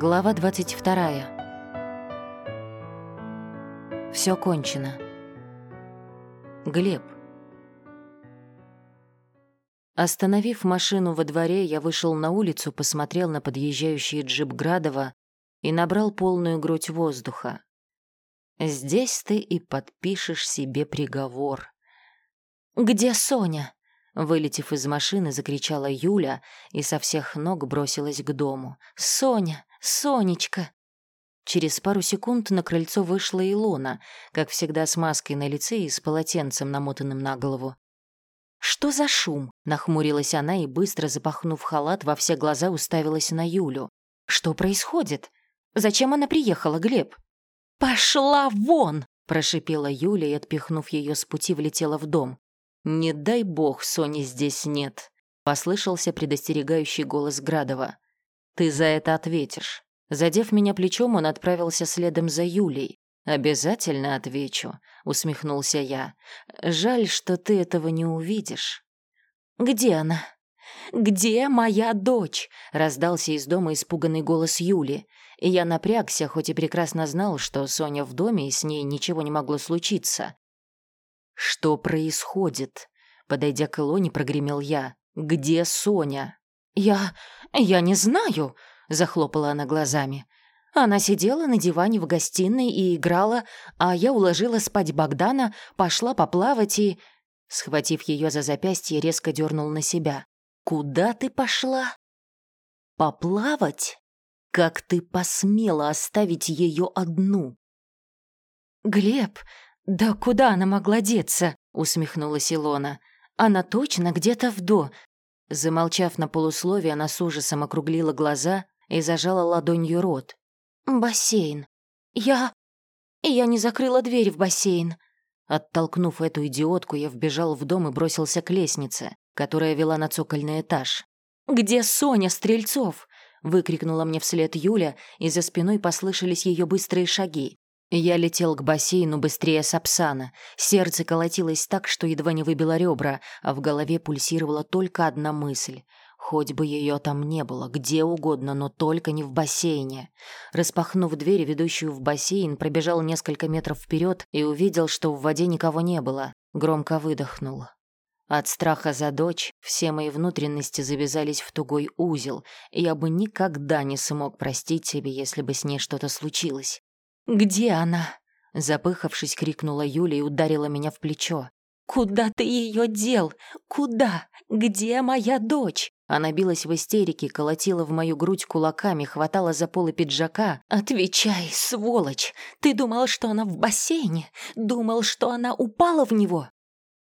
Глава 22. Все кончено. Глеб. Остановив машину во дворе, я вышел на улицу, посмотрел на подъезжающий джип Градова и набрал полную грудь воздуха. Здесь ты и подпишешь себе приговор. «Где Соня?» Вылетев из машины, закричала Юля и со всех ног бросилась к дому. «Соня! Сонечка!» Через пару секунд на крыльцо вышла Илона, как всегда с маской на лице и с полотенцем, намотанным на голову. «Что за шум?» — нахмурилась она и, быстро запахнув халат, во все глаза уставилась на Юлю. «Что происходит? Зачем она приехала, Глеб?» «Пошла вон!» — прошипела Юля и, отпихнув ее с пути, влетела в дом. «Не дай бог, Сони здесь нет», — послышался предостерегающий голос Градова. «Ты за это ответишь». Задев меня плечом, он отправился следом за Юлей. «Обязательно отвечу», — усмехнулся я. «Жаль, что ты этого не увидишь». «Где она? Где моя дочь?» — раздался из дома испуганный голос Юли. И я напрягся, хоть и прекрасно знал, что Соня в доме, и с ней ничего не могло случиться. «Что происходит?» Подойдя к Илоне, прогремел я. «Где Соня?» «Я... я не знаю», — захлопала она глазами. Она сидела на диване в гостиной и играла, а я уложила спать Богдана, пошла поплавать и... Схватив ее за запястье, резко дернул на себя. «Куда ты пошла?» «Поплавать? Как ты посмела оставить ее одну?» «Глеб, «Да куда она могла деться?» — усмехнулась Илона. «Она точно где-то в до...» Замолчав на полусловие, она с ужасом округлила глаза и зажала ладонью рот. «Бассейн. Я... я не закрыла дверь в бассейн». Оттолкнув эту идиотку, я вбежал в дом и бросился к лестнице, которая вела на цокольный этаж. «Где Соня Стрельцов?» — выкрикнула мне вслед Юля, и за спиной послышались ее быстрые шаги. Я летел к бассейну быстрее Сапсана. Сердце колотилось так, что едва не выбило ребра, а в голове пульсировала только одна мысль. Хоть бы ее там не было, где угодно, но только не в бассейне. Распахнув дверь, ведущую в бассейн, пробежал несколько метров вперед и увидел, что в воде никого не было. Громко выдохнул. От страха за дочь все мои внутренности завязались в тугой узел, и я бы никогда не смог простить себе, если бы с ней что-то случилось. «Где она?» Запыхавшись, крикнула Юля и ударила меня в плечо. «Куда ты ее дел? Куда? Где моя дочь?» Она билась в истерике, колотила в мою грудь кулаками, хватала за полы пиджака. «Отвечай, сволочь! Ты думал, что она в бассейне? Думал, что она упала в него?»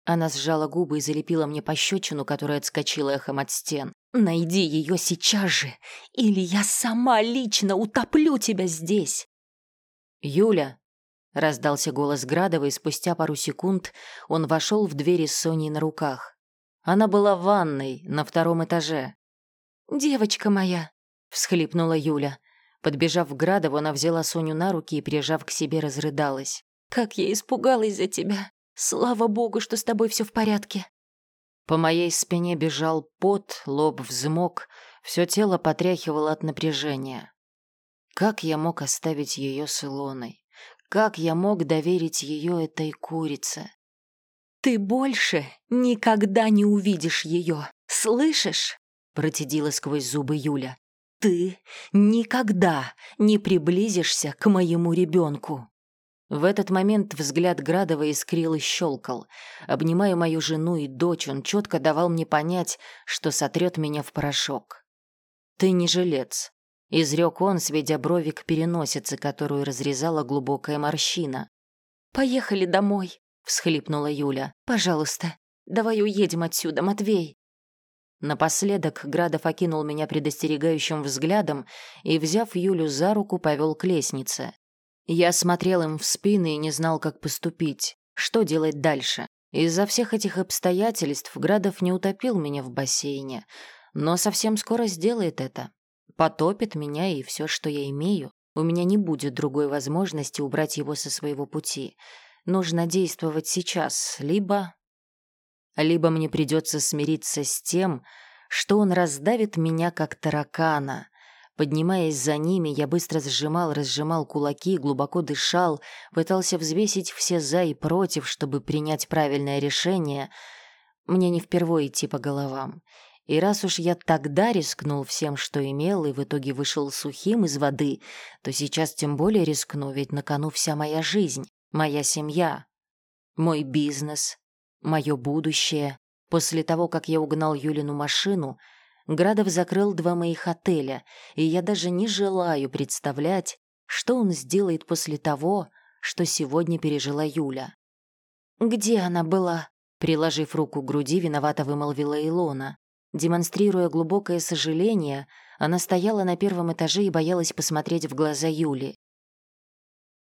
Она сжала губы и залепила мне пощечину, которая отскочила эхом от стен. «Найди ее сейчас же, или я сама лично утоплю тебя здесь!» «Юля!» — раздался голос Градова, и спустя пару секунд он вошел в двери с Соней на руках. Она была в ванной на втором этаже. «Девочка моя!» — всхлипнула Юля. Подбежав к Градову, она взяла Соню на руки и, прижав к себе, разрыдалась. «Как я испугалась за тебя! Слава богу, что с тобой все в порядке!» По моей спине бежал пот, лоб взмок, все тело потряхивало от напряжения. Как я мог оставить ее с Илоной? Как я мог доверить ее этой курице? «Ты больше никогда не увидишь ее, слышишь?» Процедила сквозь зубы Юля. «Ты никогда не приблизишься к моему ребенку!» В этот момент взгляд Градова искрил и щелкал. Обнимая мою жену и дочь, он четко давал мне понять, что сотрет меня в порошок. «Ты не жилец. Изрек он, сведя брови к переносице, которую разрезала глубокая морщина. «Поехали домой», — всхлипнула Юля. «Пожалуйста, давай уедем отсюда, Матвей». Напоследок Градов окинул меня предостерегающим взглядом и, взяв Юлю за руку, повел к лестнице. Я смотрел им в спины и не знал, как поступить, что делать дальше. Из-за всех этих обстоятельств Градов не утопил меня в бассейне, но совсем скоро сделает это потопит меня и все, что я имею. У меня не будет другой возможности убрать его со своего пути. Нужно действовать сейчас, либо... Либо мне придется смириться с тем, что он раздавит меня как таракана, Поднимаясь за ними, я быстро сжимал, разжимал кулаки, глубоко дышал, пытался взвесить все «за» и «против», чтобы принять правильное решение. Мне не впервые идти по головам. И раз уж я тогда рискнул всем, что имел, и в итоге вышел сухим из воды, то сейчас тем более рискну, ведь на кону вся моя жизнь, моя семья, мой бизнес, мое будущее. После того, как я угнал Юлину машину, Градов закрыл два моих отеля, и я даже не желаю представлять, что он сделает после того, что сегодня пережила Юля. «Где она была?» Приложив руку к груди, виновато вымолвила Илона. Демонстрируя глубокое сожаление, она стояла на первом этаже и боялась посмотреть в глаза Юли.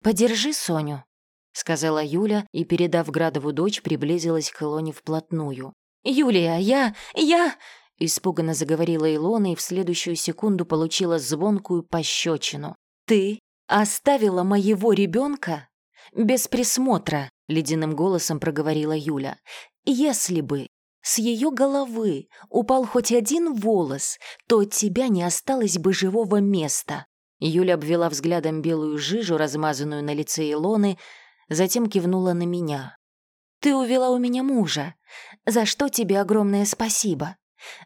«Подержи Соню», — сказала Юля и, передав Градову дочь, приблизилась к Илоне вплотную. «Юлия, я... я...» — испуганно заговорила Илона и в следующую секунду получила звонкую пощечину. «Ты оставила моего ребенка без присмотра», — ледяным голосом проговорила Юля. «Если бы с ее головы упал хоть один волос, то от тебя не осталось бы живого места. Юля обвела взглядом белую жижу, размазанную на лице Илоны, затем кивнула на меня. «Ты увела у меня мужа, за что тебе огромное спасибо.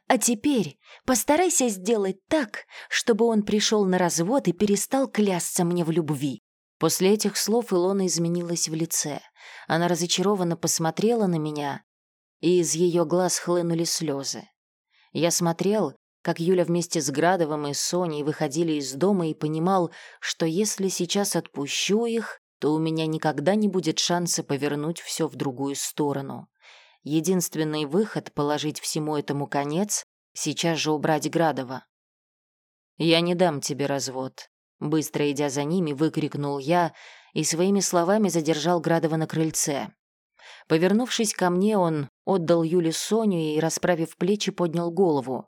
А теперь постарайся сделать так, чтобы он пришел на развод и перестал клясться мне в любви». После этих слов Илона изменилась в лице. Она разочарованно посмотрела на меня, и из ее глаз хлынули слезы. Я смотрел, как Юля вместе с Градовым и Соней выходили из дома и понимал, что если сейчас отпущу их, то у меня никогда не будет шанса повернуть все в другую сторону. Единственный выход — положить всему этому конец, сейчас же убрать Градова. «Я не дам тебе развод», — быстро идя за ними, выкрикнул я и своими словами задержал Градова на крыльце. Повернувшись ко мне, он отдал Юле Соню и, расправив плечи, поднял голову.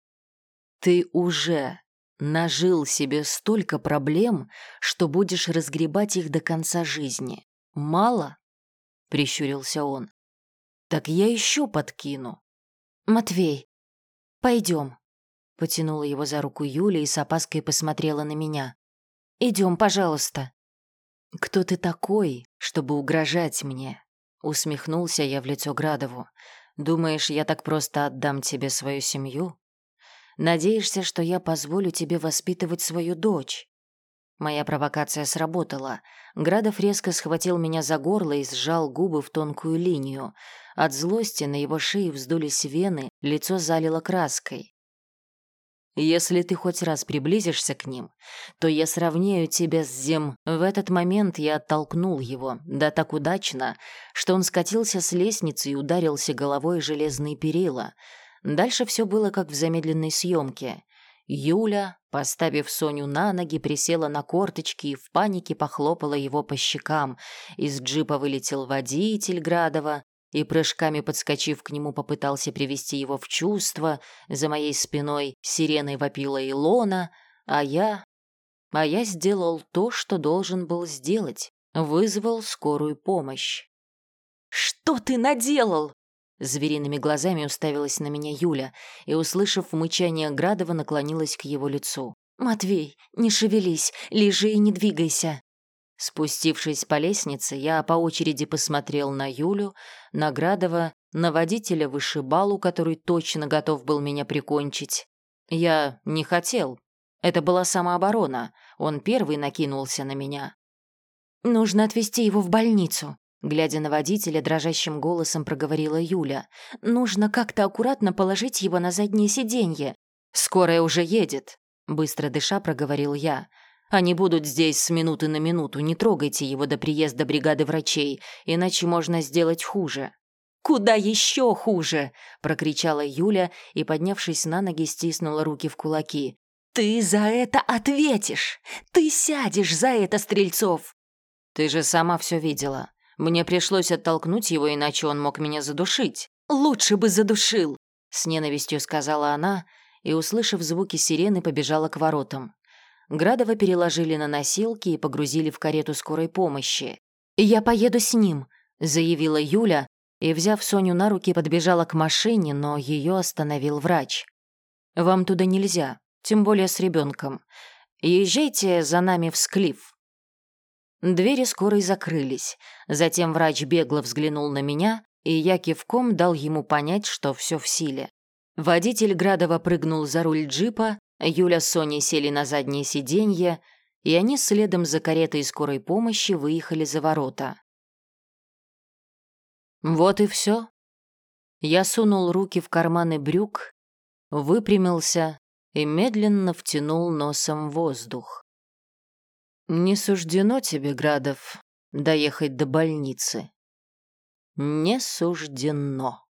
«Ты уже нажил себе столько проблем, что будешь разгребать их до конца жизни. Мало?» — прищурился он. «Так я еще подкину». «Матвей, пойдем», — потянула его за руку Юля и с опаской посмотрела на меня. «Идем, пожалуйста». «Кто ты такой, чтобы угрожать мне?» Усмехнулся я в лицо Градову. «Думаешь, я так просто отдам тебе свою семью? Надеешься, что я позволю тебе воспитывать свою дочь?» Моя провокация сработала. Градов резко схватил меня за горло и сжал губы в тонкую линию. От злости на его шее вздулись вены, лицо залило краской. Если ты хоть раз приблизишься к ним, то я сравняю тебя с зем...» В этот момент я оттолкнул его, да так удачно, что он скатился с лестницы и ударился головой железные перила. Дальше все было как в замедленной съемке. Юля, поставив Соню на ноги, присела на корточки и в панике похлопала его по щекам. Из джипа вылетел водитель Градова, и, прыжками подскочив к нему, попытался привести его в чувство. За моей спиной сиреной вопила Илона, а я... А я сделал то, что должен был сделать. Вызвал скорую помощь. «Что ты наделал?» Звериными глазами уставилась на меня Юля и, услышав мычание Градова, наклонилась к его лицу. «Матвей, не шевелись, лежи и не двигайся». Спустившись по лестнице, я по очереди посмотрел на Юлю, на Градова, на водителя вышибалу, который точно готов был меня прикончить. Я не хотел. Это была самооборона. Он первый накинулся на меня. «Нужно отвезти его в больницу», — глядя на водителя, дрожащим голосом проговорила Юля. «Нужно как-то аккуратно положить его на заднее сиденье». «Скорая уже едет», — быстро дыша проговорил я. Они будут здесь с минуты на минуту, не трогайте его до приезда бригады врачей, иначе можно сделать хуже». «Куда еще хуже?» — прокричала Юля и, поднявшись на ноги, стиснула руки в кулаки. «Ты за это ответишь! Ты сядешь за это, Стрельцов!» «Ты же сама все видела. Мне пришлось оттолкнуть его, иначе он мог меня задушить». «Лучше бы задушил!» — с ненавистью сказала она и, услышав звуки сирены, побежала к воротам. Градова переложили на носилки и погрузили в карету скорой помощи. «Я поеду с ним», — заявила Юля, и, взяв Соню на руки, подбежала к машине, но ее остановил врач. «Вам туда нельзя. тем более с ребенком. Езжайте за нами в Склиф». Двери скорой закрылись. Затем врач бегло взглянул на меня, и я кивком дал ему понять, что все в силе. Водитель Градова прыгнул за руль джипа, Юля с Соней сели на заднее сиденье, и они следом за каретой скорой помощи выехали за ворота. Вот и все. Я сунул руки в карманы брюк, выпрямился и медленно втянул носом воздух. Не суждено тебе, Градов, доехать до больницы. Не суждено.